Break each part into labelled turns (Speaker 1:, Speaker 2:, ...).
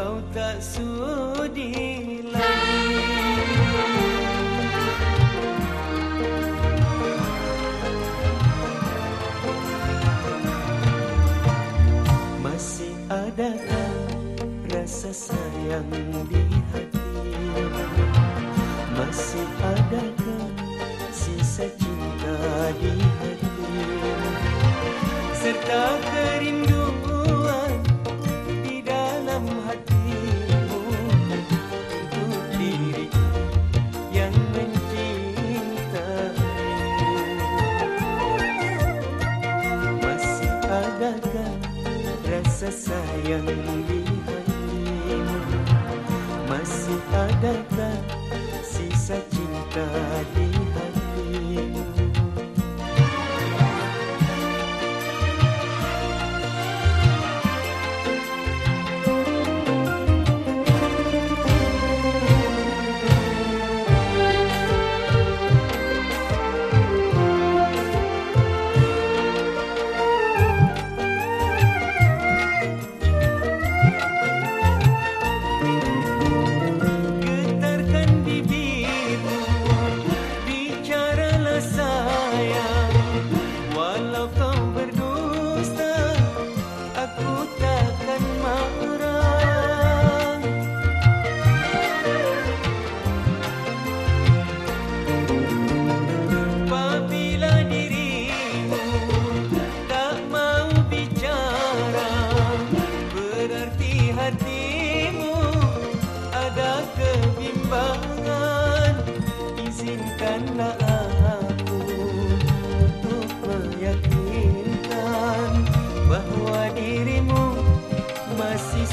Speaker 1: kau tak sudi lagi. Masih adakah rasa sayang sayang di hatimu Masih adakah sisa cinta.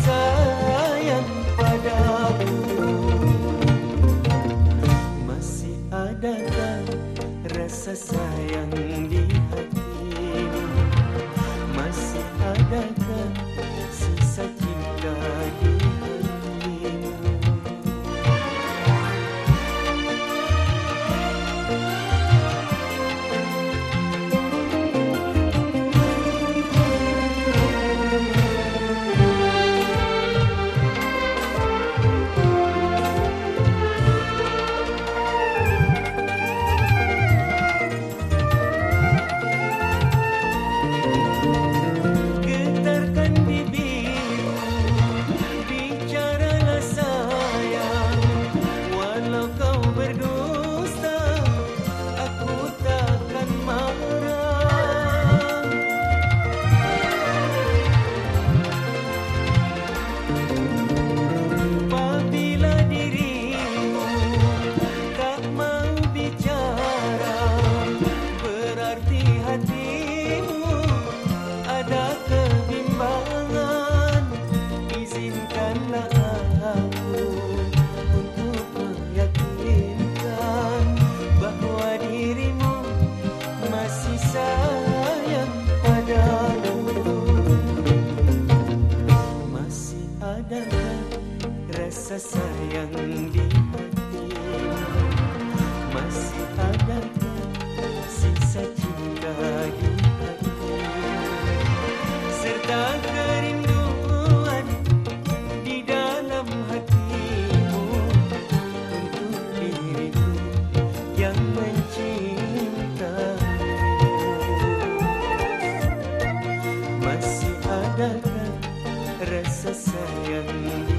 Speaker 1: sayang rasa sayang di hatimu Masih ada sisa cinta di hatimu Serta kerinduan di dalam hatimu. Untuk diriku yang mencintaimu Masih ada rasa sayang di